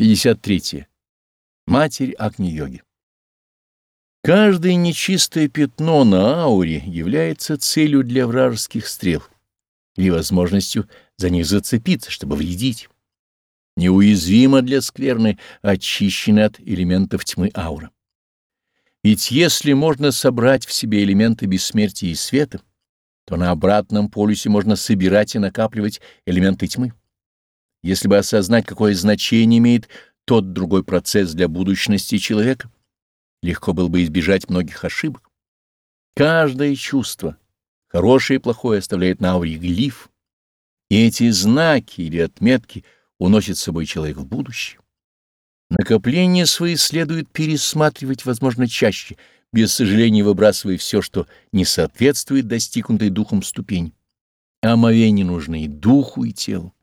53. Матерь Агни-йоги. Каждое нечистое пятно на ауре является целью для вражеских стрел или возможностью за них зацепиться, чтобы вредить. Неуязвимо для скверны, очищенной от элементов тьмы аура. Ведь если можно собрать в себе элементы бессмертия и света, то на обратном полюсе можно собирать и накапливать элементы тьмы. Если бы осознать, какое значение имеет тот другой процесс для будущности человека, легко было бы избежать многих ошибок. Каждое чувство, хорошее и плохое, оставляет на ауре глиф, и эти знаки или отметки уносит с собой человек в будущее. Накопления свои следует пересматривать, возможно, чаще, без сожаления выбрасывая все, что не соответствует достигнутой духом ступени. Омовения нужны и духу, и телу.